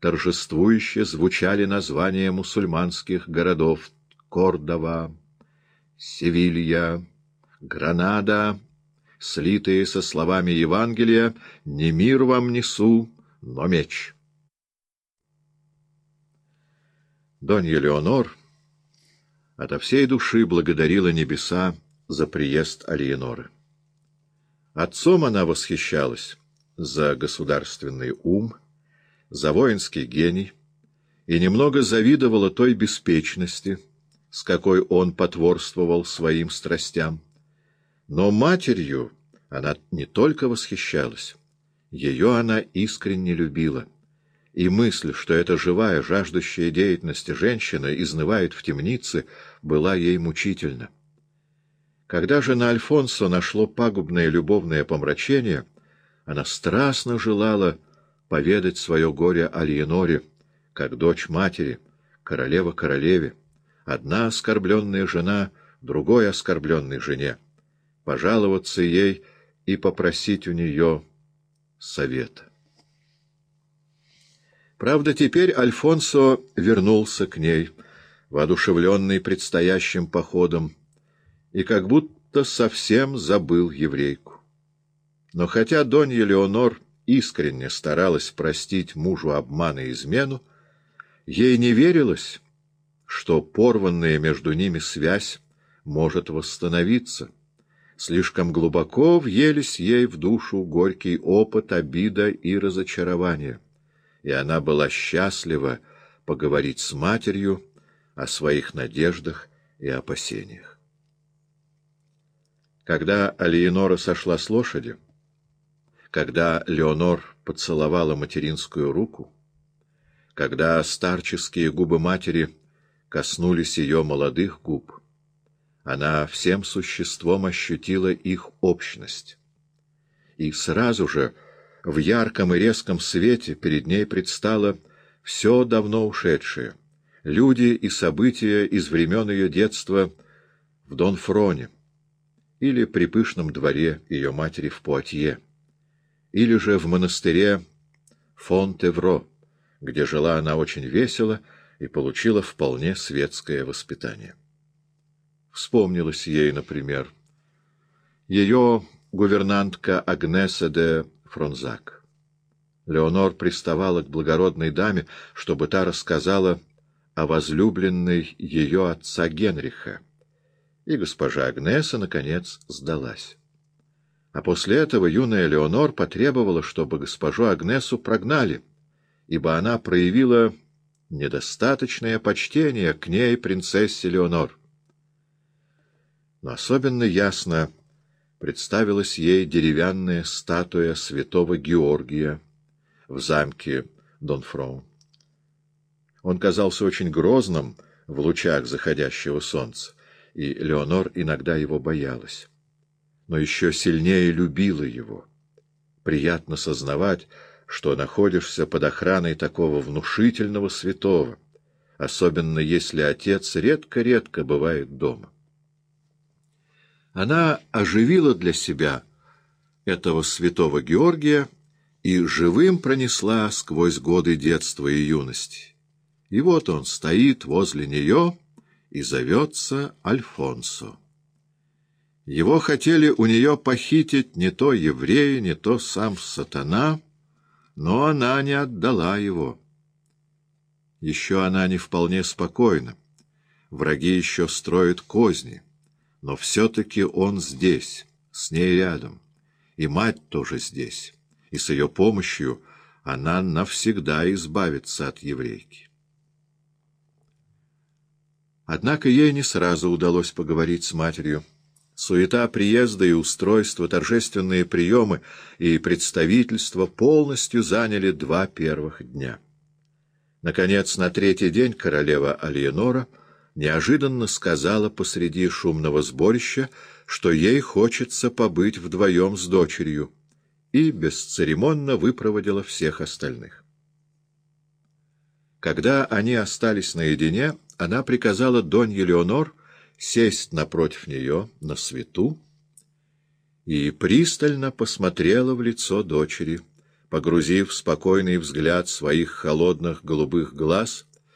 торжествующе звучали названия мусульманских городов Кордова, Севилья, Гранада, слитые со словами Евангелия «Не мир вам несу, но меч». Донья Леонор ото всей души благодарила небеса за приезд Алиеноры. Отцом она восхищалась за государственный ум, за воинский гений и немного завидовала той беспечности, с какой он потворствовал своим страстям. Но матерью она не только восхищалась, ее она искренне любила. И мысль, что эта живая, жаждущая деятельности женщина изнывает в темнице, была ей мучительна. Когда же на Альфонсо нашло пагубное любовное помрачение, она страстно желала поведать свое горе Алиеноре, как дочь матери, королева королеве, одна оскорбленная жена другой оскорбленной жене, пожаловаться ей и попросить у нее совета. Правда, теперь Альфонсо вернулся к ней, воодушевленный предстоящим походом, и как будто совсем забыл еврейку. Но хотя Донья Леонор искренне старалась простить мужу обман и измену, ей не верилось, что порванная между ними связь может восстановиться. Слишком глубоко въелись ей в душу горький опыт, обида и разочарование, и она была счастлива поговорить с матерью о своих надеждах и опасениях. Когда Алиенора сошла с лошади, когда Леонор поцеловала материнскую руку, когда старческие губы матери коснулись ее молодых губ, она всем существом ощутила их общность. И сразу же в ярком и резком свете перед ней предстало все давно ушедшее, люди и события из времен ее детства в Донфроне, или при пышном дворе ее матери в Пуатье, или же в монастыре Фонтевро, где жила она очень весело и получила вполне светское воспитание. Вспомнилось ей, например, ее гувернантка Агнеса де Фронзак. Леонор приставала к благородной даме, чтобы та рассказала о возлюбленной ее отца Генриха и госпожа Агнеса, наконец, сдалась. А после этого юная Леонор потребовала, чтобы госпожу Агнесу прогнали, ибо она проявила недостаточное почтение к ней, принцессе Леонор. Но особенно ясно представилась ей деревянная статуя святого Георгия в замке Донфрон. Он казался очень грозным в лучах заходящего солнца, и Леонор иногда его боялась. Но еще сильнее любила его. Приятно сознавать, что находишься под охраной такого внушительного святого, особенно если отец редко-редко бывает дома. Она оживила для себя этого святого Георгия и живым пронесла сквозь годы детства и юности. И вот он стоит возле нее — и зовется Альфонсо. Его хотели у нее похитить не то евреи, не то сам сатана, но она не отдала его. Еще она не вполне спокойна. Враги еще строят козни, но все-таки он здесь, с ней рядом, и мать тоже здесь, и с ее помощью она навсегда избавится от еврейки. Однако ей не сразу удалось поговорить с матерью. Суета приезда и устройство, торжественные приемы и представительства полностью заняли два первых дня. Наконец, на третий день королева Алиенора неожиданно сказала посреди шумного сборища, что ей хочется побыть вдвоем с дочерью, и бесцеремонно выпроводила всех остальных. Когда они остались наедине, она приказала Донье Леонор сесть напротив нее на свету и пристально посмотрела в лицо дочери, погрузив спокойный взгляд своих холодных голубых глаз